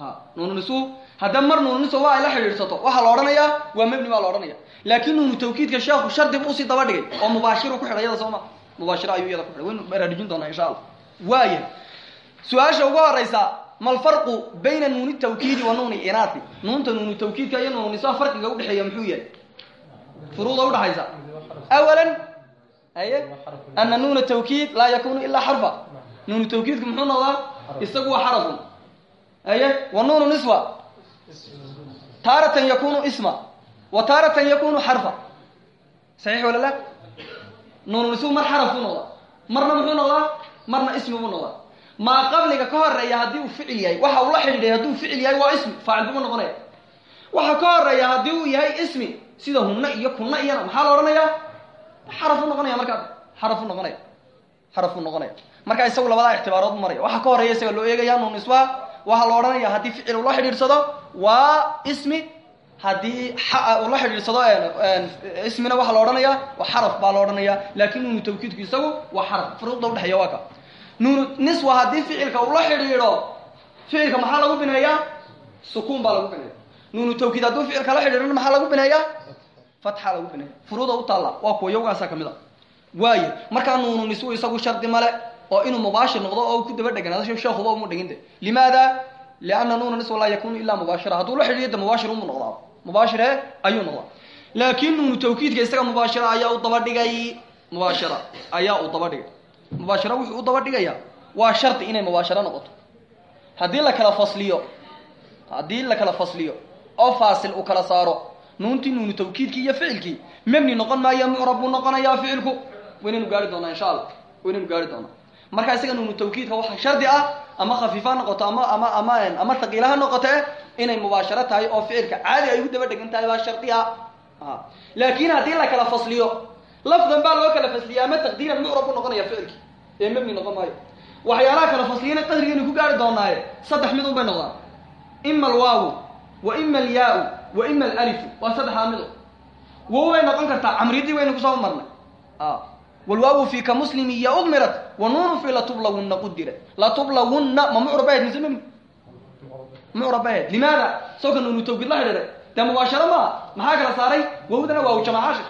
A nuunu niswu hadda mar nuunu niswa waa ay la xidhiidhsato waxaa la odhanayaa waa mebni baa la odhanaya laakiin nuunu tawkiidka sheekhu shardi buu u sii daba dhigay oo mubaashiru ku xidhay iyada soo mubaashiro ayuu iyada ku waynu baraarujin doonaa insha allah. Waaya su'aasha ugu horeysa ma alfarqu bayna nuuni tawkiidi wa nuuni inaati. Nuunta nuunu tawkiidka iyo nuunu niswa farqiga udhexeeya muxuu yahay? Furuuda udhaxaysa awalan aye ana nuuna tawkiid laa yakunu ilaa xarfa. Nuunu tawkiidku muxuu noqdaa isagu waa xarafun. Aye wa nuunu niswa. Taaratan yakunu isma. Wa taaratan yakunu xarfa. Saxiix wala la nuunu niswu mar xaraf buu noqdaa marna muxuu noqdaa? Marna ismi buu noqdaa. Maa qabliga ka horreeya haddii uu ficil yahay waxa uu la xidhiidhay hadduu ficil yahay waa ismi faacil buu noqonaya. Waxa ka horreeya haddii uu yahay ismi sida hunna iyo kunna iyana maxaa la odhanayaa? Xaraf u noqonaya markaa xaraf u noqonaya xaraf u noqonaya. Markaa isagu labadaa ictibaarood bu maraya. Waxaa ka horreeya isaga loo eegaya nuun iswa waxaa la odhanaya haddii ficil uu la xidhiidhsado waa ismi haddii uu la ismina waxaa la odhanaya waa xaraf baa la odhanaya laakin nuunu tawkiidku isagu waa xaraf furuuqda udhexeeya waa ka. Nuunu niswa haddii ficilka uu la xidhiidho ficilka maxaa lagu bineeyaa sukuun baa lagu bineeya nuunu tawkiid hadduu ficilka la xidhiidhona maxaa lagu bineeyaa fatxa lagu bineeya furuuda u taalla waa kuwa yowgaasa ka mid a. Waayo markaa nuunu niswu isagu shardi male oo inuu mubaashir noqdo oo ku daba dheganaado sheekuba umu dheginte limaada? Lianna nuuna niswa laa yakunu ilaa mubaashira. Hadduu la xidhiiyo de mubaashir mubaashir e ayuu noqdaa laakiin nuunu tawkiidka isaga mubaashira ayaa u daba dhigay mubaashira ayaa uu daba dhigay mubaashira wuxuu u daba dhigayaa waa shardi inay mubaashiro noqoto haddii la kala fasliyo haddii la kala fasliyo oo faasil uu kala saaro nuuntii nuunu tawkiidkii iyo ficilkii mebni noqon maayo mucrab buu noqonayaa ficilku waynaynu gaari doonaa insha allah waynaynu gaari doonaa marka isaga nuunu tawkiidka waxaa shardi ah ama khafiifa ha noqoto ama ama ama ama taqiila ha noqote inay mubaasharo tahay oo ficilka caadi ay ugu daba dhegan tahay baa shardi ah. Laakiin haddii la kala fasliyo lafdan baa loo kala fasliya ama taqdiiran mucrab buu noqonaya ficilkii ee mebni noqon maayo. Waxyaalaha kala fasliyana qadrigaynu ku gaari doonaaye saddex mid un bay noqdaan. Ima alwaawu wa ima alyaau wa ima alalifu waa saddexdaa mido wow bay noqon kartaa camridii waynu ku soo marnay walwaawu fi ka muslimi iyo udmirat wa nuunu fi latublawunna qudirat latublawunna ma mucrab ahayd mise mebni mucrab ahayd limaada sawka nuunu tawkiid la xidhiiray dee mubaasharo maa maxaa kala saaray wawdana waaw jamaca shir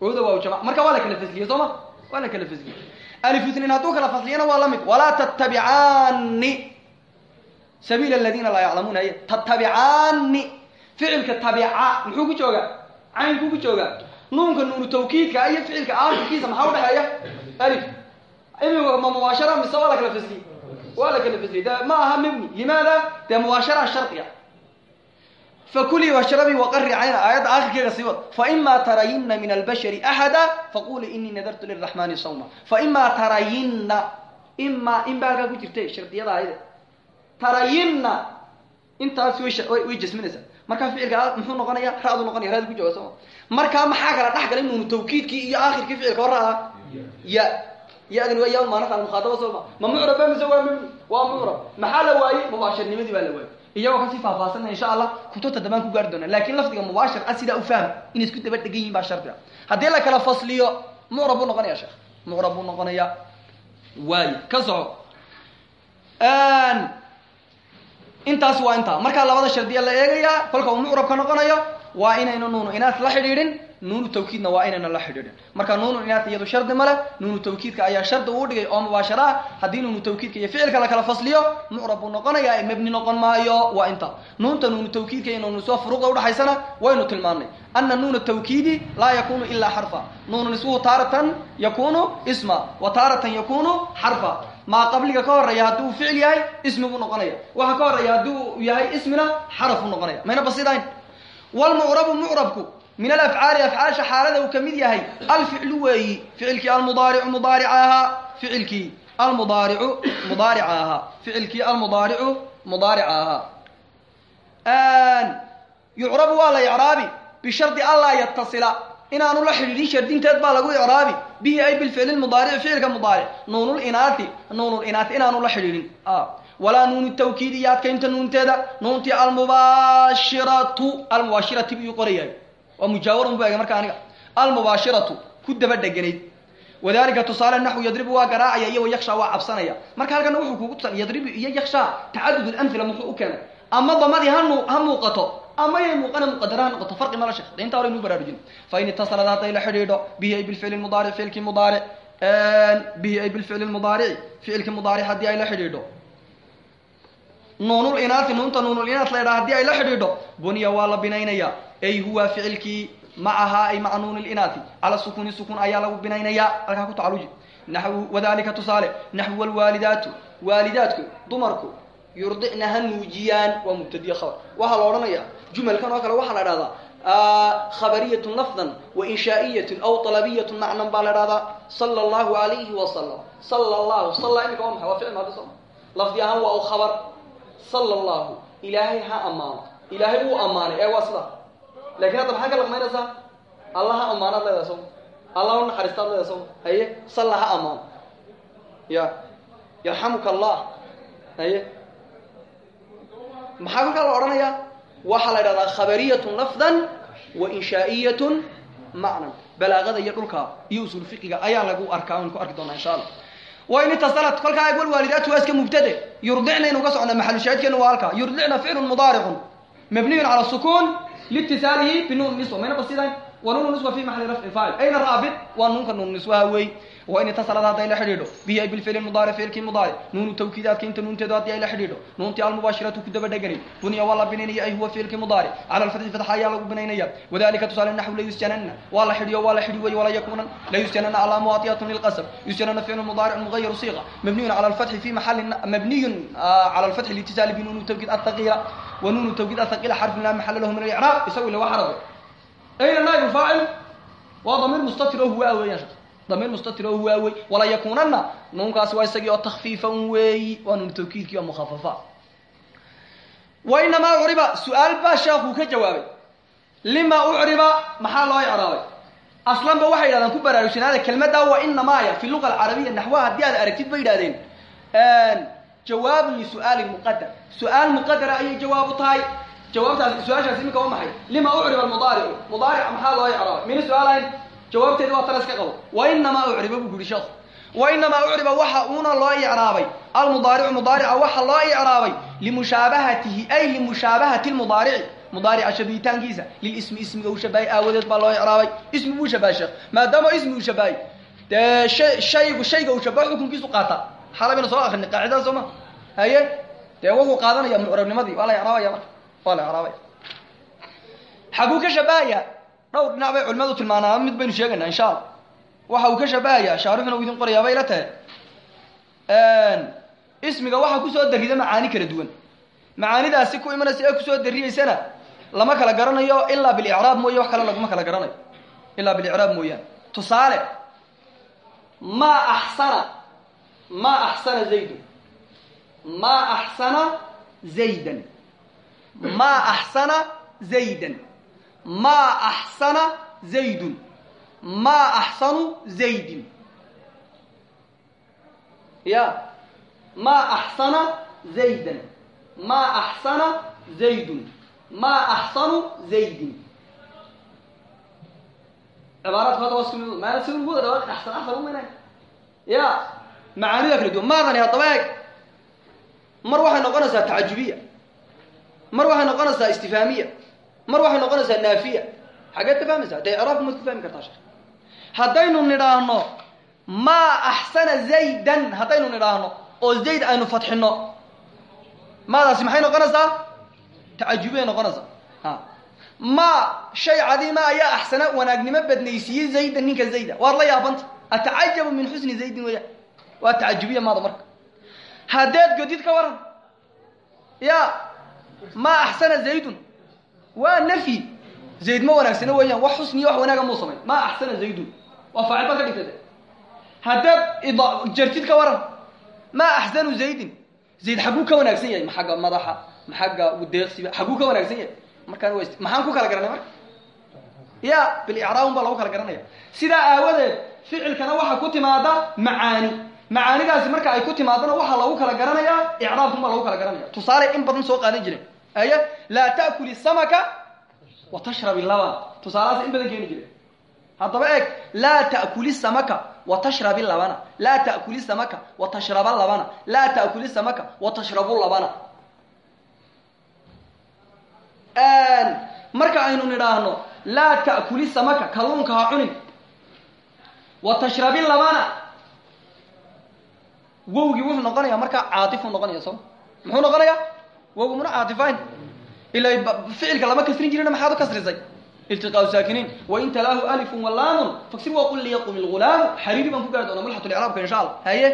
wawda waaw jamac marka waa la kala fasliyey soo ma waa la kala fasliyey alifutnin hadduu kala fasliyana waa la mid walaa tattabicaani sabiila aladiina laa yaclamuuna ay tattabicaani ficilka tabica muxuu ku joogaa caynkuu ku joogaa nuunka nuunu tawkiidka iyo ficilka aakirkiisa maxaa udhexeeya alif. Imiga ma mubaashara mise waa la kala fasliyey waa la kala fasliyey de ma aha mebni limaada dee mubaashara shardiga fakulii washrabii waqari cayna aayadda aakhirkeega sii wad. Faimaa tarayinna min albashari axada faqulii inii nadartu liraxmaani sawma. Faimaa tarayinna. Imaa in baa ku jirta shardiyada ayade tarayinna. Intaas way jasminaysaa. Markaa ficilka muxuu noqonaya radu noqonaya radi ku jooga markaa maxaa kala dhex galay tawkiidkii iyo aakhirkii ficilka horraa ya ya-dan waa ya maanaa mukhaataba sooma ma mucraba mise waa mebni waa mucrab. Maxaa la baa la waayey. Iyagoo ka sii faahfaahsanna insha allah kutubta dambaan ku gaari doona laakiin lafdiga mubaashir a sidaa ufahm inay isku daba dhegan yihiin baa shardi a haddii la kala fasliyo mucrab noqonaya sheekh. Mucrab noqonaya waayo ka soco. Intaas waa intaa. Markaa labada shardiya la eegayaa kolka uu mucrabka noqonayo waa inaynu nuunu inaas la xidhiidhin nuunu tawkiidna waa inayna la xidhiidhin. Marka nuunu inaas iyadu shardi male nuunu tawkiidka ayaa shardi uu dhigay oo mubaashara ah haddii nuunu tawkiidka iyo ficilka la kala fasliyo mucrab buu noqonaya mebni noqon maayo waa inta. Nuunta nuunu tawkiidka iyo nuunu niswa furuuqda udhaxaysana waynu tilmaanay ana nuuna tawkiidi laa yakunu ilaa xarfa. Nuunu niswuhu taaratan yakunu isma wa taaratan yakunu xarfa. Maa qabliga ka horreeya haddii uu ficil yahay ismi buu noqonaya waxa ka horreeya haddii yahay ismina xaraf noqonaya mayna basidayn wlmucrabu mucrabku min alafcaali afcaasha xaalada uu ka mid yahay alficlu weeyi ficilkii almudaaricu mudaarica ahaa ficilkii almudaaricu mudaarica ahaa ficilkii almudaaricu mudaarica ahaa yucrabu waa la icraabi bishardi anlaa yatasila inaanu la xidhiidhin shardinteed baa lagu icraabi bihi ay bilficli mudaarici ficilka mudaaric nuunulinaati nuunulinaati inaanu la xidhiidhin walaa nuunu tawkiid iyo nuunteeda? Nuuntii almubaashiratu. Almubaashirati buu qorayahay waa mujaawarun bu ega marka aniga. Almubaashiratu ku daba dheganayd. Wadalika tusaale naxwu yadribu waa garaacaya iyo yaksha waa cabsanaya. Marka halkana wuxuu kugu tusa yadribu iyo yaksha tacadud lamhila muxuu u keenay. Ama damadii ha nu ha muuqato ama yay muuqana muqadara ha noqoto farqi mala sheekh. Inta hore inuu baraarujin. Fa in itasalad hadday la xidhiidho bihi ay bilficli mudaaric ficilkii mudaaric bihi ay bilficli mudaarici ficilkii mudaaric haddii ay la xidhiidho nuunul inaati nuunta nuunul inaat la ydhaha haddii ay la xidhiidho buniya waa la binaynaya. Ay huwa ficilkii macahaa ay maca nuuni linaati cala sukuuni sukuun ayaa lagu binaynayaa halkaa ku tacaluji naxwu wadalika tusaale naxwu walwaalidaatu waalidaadku dumarku yurdicna ha nuujiyaan waa mubtadiye khabar. Waxaa la odhanaya jumalkan oo kale waxaa la dhahdaa khabariyatun lafdan wa inshaa'iyatun aw talabiyatun macnan baa la dhahdaa sala allahu alayhi wasalam sala allahu salla imika waa maxay? Waa ficil maadi lafdi waa u khabar sala allahu ilaahay ha ammaano ilaahay uu ammaanay ee waa sidaa laakiin hadda maxaa ka laqmaynaysaa? Allah ha ammaanaad leedahay soma allah u naxariistaad leedahay soma haye salla ha ammaano ya yarxamuka allah haye. Maxaa kolkaa la odhanayaa? Waxaa la idhahdaa khabariyatun lafdan wa inshaa'iyatun macnan. Balaaqada iyo dhulka iyo usul fiqiga ayaa lagu arkaa aynu ku arki doonaa insha allah wain itasalat kolkaa agwal waalidaatu waa iska mubtade. Yurdicna inu ka socna maxalu shaahidkeena waa halkaa yurdicna ficlun mudaaricun mabniyun cala sukuun liitisaalihi binuun niswa mayna basidayn wa nuunu niswa fi maxali rafci faacil ayna raabit? Waa nuunka nuun niswaha wey wain itasalad hadday la xidhiidho. Bihi ay bilficli mudaaric ficilkii mudaaric nuunu tawkiidaadka inta nuunteedu haddii ay la xidhiidho. Nuuntii almubaashiratu ku daba dheganay buniya waa la binaynaya ay huwa ficilkii mudaaric cala alfatxi fatxa ayaa lagu binaynaya wadalika tusaale naxwu layusjananna waa la xidhiyo waa la xidhi wey walaa yakuunan layusjananna alaa muwaatiyatun lilqasb yusjananna ficlu mudaaric mugayaru siiqa mabniyun cala alfatxi fi maxali mabniyun cala alfatxi liitisaali binuunu tawkiid athaqiila wa nuunu tawkiid athaqiila xarfun laa maxala lahu min alicraab isagu ila waa xarabe ayna naaibu faacil waa damiir mustatir oo huwaa weeyaan shaq damiir mustatir oo huwaawey walaa yakuunana nuunkaasi waa isagii oo takfiifa un weeyi waa nuun tawkiidkii oo mukhafafa wa inamaa ucriba su'aal baa sheekuu ka jawaabay lima ucriba maxaa loo icraabay aslanba waxay yidhahdeen ku baraarugsanaada kelmadda wa inamaaya fi luga alcarabiya naxwaha haddii aad aragtid bay yidhahdeen jawaabun lisu'aalin muqadar su'aal muqadara ayay jawaab u tahay jawaabtaas su'aashaas iminka waa maxay? Lima ucriba almudaaricu? Mudaarica maxaa loo icraabay mina su'aalayn jawaabteedi waa tala iska qabo. Wa inamaa ucriba buu guri sheekhu wa ucriba waxa uuna loo icraabay. Almudaaricu mudaarica waxa loo icraabay limushaabahatihi ay limushaabahati lmudaarici mudaarica shabihitaankiisa lilismi ismiga uu shabahay aawadeed baa loo icraabay. Ismi buu shabahay sheekh maadaama ismi uu shabahay dee shay shaygu shayga uu shabaho xukunkiisu qaata. Xalabayna soo akrini qaacidada soo ma? Haye? Dee wuxuu qaadanaya mucrabnimadii waa la icraabaya marka waa la icraabaya xaguu ka shabahaya dhowr dhinac bay culimadu tilmaanaa mid baynu sheegaynaa insha allah waxa uu ka shabahayaa shaarixuna uu idin qorayaa bay la tahay. Ismiga waxaa ku soo darida macaani kala duwan. Macaanidaasi ku imanaysa ee ku soo dariyeysana lama kala garanayo ilaa bilicraab mooye wax kale laguma kala garanayo. Ilaa bilicraab mooyaane tusaale ma axsana ma axsana zaydun. Ma axsana zaydan ma axsana zaydan ma axsana zaydun ma axsanu zaydin ya ma axsana zaydan ma axsana zaydun ma axsanu zaydin cibaaraadku hadda waa isku mid maana si ugu wada dhawaaqin axsan axsan umaynayn ya macaanida kala duwan maadani haddaba eeg mar waxay noqonaysaa tacajubiya mar waxay noqonaysaa istifaamiya mar waxay noqonaysaa naafiya. Xageed ka fahmaysaa? Dee icraabku maad ku fahmi kartaa sheekh haddaynu nidhaahno maa axsana zaydan haddaynu nidhaahno oo zayd aynu fadxino maadaasi maxay noqonaysaa? Tacajubiyay noqonaysaa. A ma shay cadiima ayaa axsana wanaagnimo badnaysiiyey zaydan ninka zayda. Waad la yaabanta? Atacajabu min xusni zaydin weeyaan waa tacajubiya maada marka. Haddeed godid ka waran. Ya ma axsana zaydun. Waa nafyi zayd ma wanaagsano weeyaan wax xusniyo wax wanaaga muu samayn ma axsana zaydun. Waa faacil baad ka dhigtay haddaad jartid ka waran. Ma axsanu zaydin. Zayd xagguu ka wanaagsan yahay. Ma xagga madaxa ma xagga deeqsiba xagguu ka wanaagsan yahay. Markaan wa maxaan ku kala garanay marka? Ya bilicraabun baa lagu kala garanaya. Sidaa aawadeed ficilkana waxa ku timaada macaani. Macaanidaasi marka ay ku timaadana waxaa lagu kala garanayaa icraabkun baa lagu kala garanaya tusaale in badan soo qaadan jiren aye laa ta'kuli samaka wa tashrabi laban tusaalahaas in badan keeni jire. Haddaba eeg laa ta'kuli samaka wa tashrabi labana. Laa ta'kuli samaka wa tashraba labana. Laa ta'kuli samaka wa tashrabu labana. Marka aynu nidhaahno laa ta'kuli samaka kalluunka ha cunin wa tashrabi labana. Wowgii wuxuu noqonayaa markaa caatifuu noqonaya muxuu noqonayaa wowgi muna caatifayn ila ficilka lama kasrin jirina maxaad u kasrisay iltiqaau saakiniin wain talaahu alifun walaamun faksir waqul liyaqum ilghulaamu xariiri baan ku gaari doonaa mulxat licraabka insha allah haye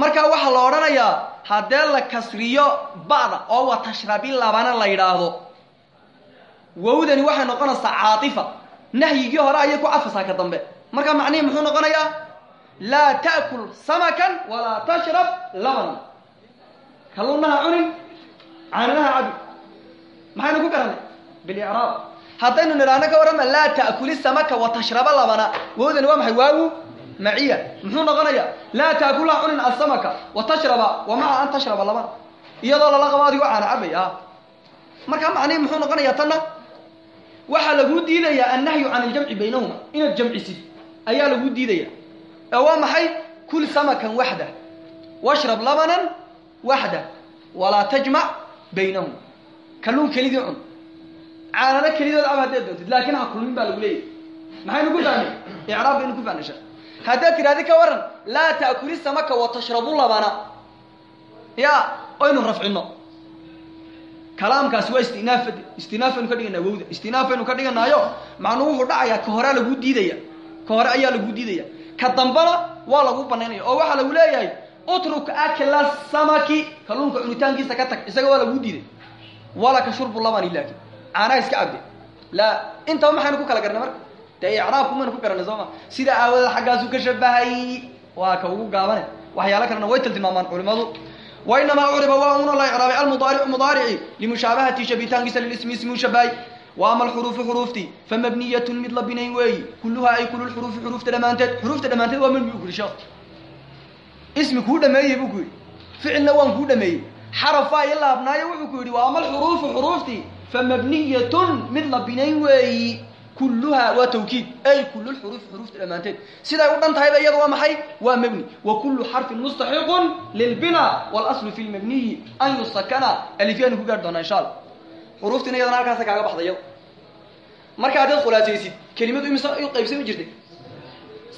markaa waxaa la odhanayaa haddee la kasriyo ba'da oo wa tashrabi labana la yidhaahdo wowdani waxay noqonaysaa caatifa nahyigii hore ayay ku cafisaa ka dambe markaa macnihii muxuu noqonayaa laa ta'kul samakan walaa tashrab labanan kalluunaha cunin caananaha cabi maxaynu ku garanay? Bilicraab haddaynu nidhaahno ka warrama laa ta'kuli samaka wa tashraba labana. Wowdani waa maxay? Waawu? Maciya. Muxuu noqonayaa? Laa taakula cunin asamaka wa tashraba an tashraba labana. Iyadoo lala qabo adigoo caana cabay a markaa macnihi muxuu noqonayaa tanna? Waxaa laguu diidayaa annahyu can aljamci baynahuma. Inaad jamcisid ayaa laguu diidaya ee waa maxay? Kul samakan waxda. Washrab labanan waxda. Walaa tajmac baynahuma kalluun kelidii cun caanana kelidood ab haddaad doontid laakiin ha kulmin baa lagu leeyahy maxaynu ku fahnay icraab baynu ku fahnay shee haddaad tidhahdi ka waran laa ta'kuli samaka wa tashrabu labana ya oynu rafcino kalaamkaasi waa istinaaf istinaafaynu ka dhiganaa wowda istinaafaynu ka dhiganaayo macnuu wuxuu dhacayaa ka horea laguu diidaya ka hore ayaa laguu diidaya ka dambana waa lagu banaynaya oo waxaa lagu leeyahay utruk akla samaki kalluunka cunitaankiisa ka tag isaga waa laguu diiday. Walaka shurbu labani laakin caanaha iska cabde laa intaba maxaynu ku kala garanay marka? Dee icraabku maynu ku garanay soo ma? Sida aawadeed xaggaasuu ka shabahay waa ka ugu gaabane waxyaalo kalena way tiltilmaamaan culimadu. Wainamaa curiba waa una la icraabay almudaaricu mudaarici limushaabahati shabitaankiisa lilismi ismi u shabahay. Wa ama alxuruufu xuruuftii famabniyatun mid la binayn weeyi. Kulluhaa ay kulu lxuruufi xuruufta dhammaanteed. Xuruufta dhammaanteed waa mabni bu ku yihi sheekh ismi kuu dhameeyey buu ku yidhi. Ficilna waan kuu dhameeyey. Xarafaa i laabnaayo wuxuu ku yidhi wa ama alxuruufu xuruuftii famabniyatun mid la binayn weeyi kulluhaa waa tawkiid. Ay kulu lxuruufi xuruufta dhammaanteed. Siday u dhan tahayba iyada waa maxay? Waa mebni wa kullu xarfin mustaxiqun lilbina walaslu fi lmabniyi an yusakana. Alifyaanu ku gaari doonaa insha xuruuftiina iyadana halkaasa kaaga baxda marka haddaad khulaasaysid kelimadu imise u qaybsami jirtay?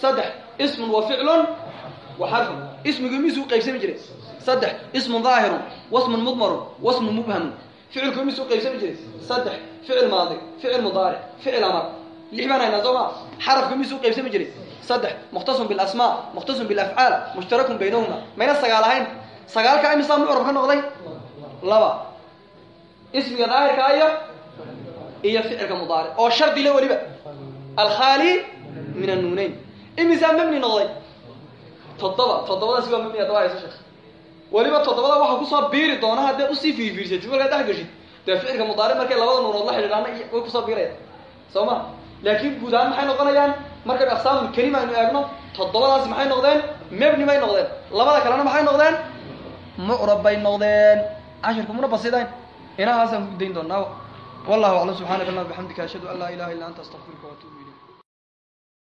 Saddex ismun wa ficlun wa xarfun ismigu imisuu qaybsami jiray. Saddex ismun daahirun wasmun mudmarun wasmun mubhamun ficilku imisuu qaybsami jiray. Saddex ficil maadi ficil mudaaric ficil amar. Lix baan haynaa soo ma? Xarafku imisuu qaybsami jiray. Saddex mukhtasun bilasmaa mukhtasun bilafcaal mushtarakun baynahuma. Mayna sagaal ahayn? Sagaalka imisaa mucrab ka noqday? Laba. Ismiga daahirka iyo iyo ficilka mudaaric. Oo shardi le weliba. Alkhaali min annuuneyn imisaa toddoba toddobadaasi waa mebni adaba hayso sheekh. Weliba toddobada waxaa ku soo biiri doona haddaad u sii fiirfiirsatid markaad dhex geshid dee ficilka mudaaric markay labada nuunood la xidhiidhaana way ku soo biirayaan. Soo ma? Laakiin guud ahaan maxay noqonayaan? Markaynu aqsaamul kelima aynu eegno toddobadaasi maxay noqdeen? Mebni bay noqdeen. Labada kalena maxay noqdeen? Mucrab bay noqdeen. Cashirku muna basidayn. Inahaasaan ku dayn doonaa. Wallahu aclam subxaanaka allahuma bixamdika ashhadu an laa ilaha illa anta astaqfiruka ilayk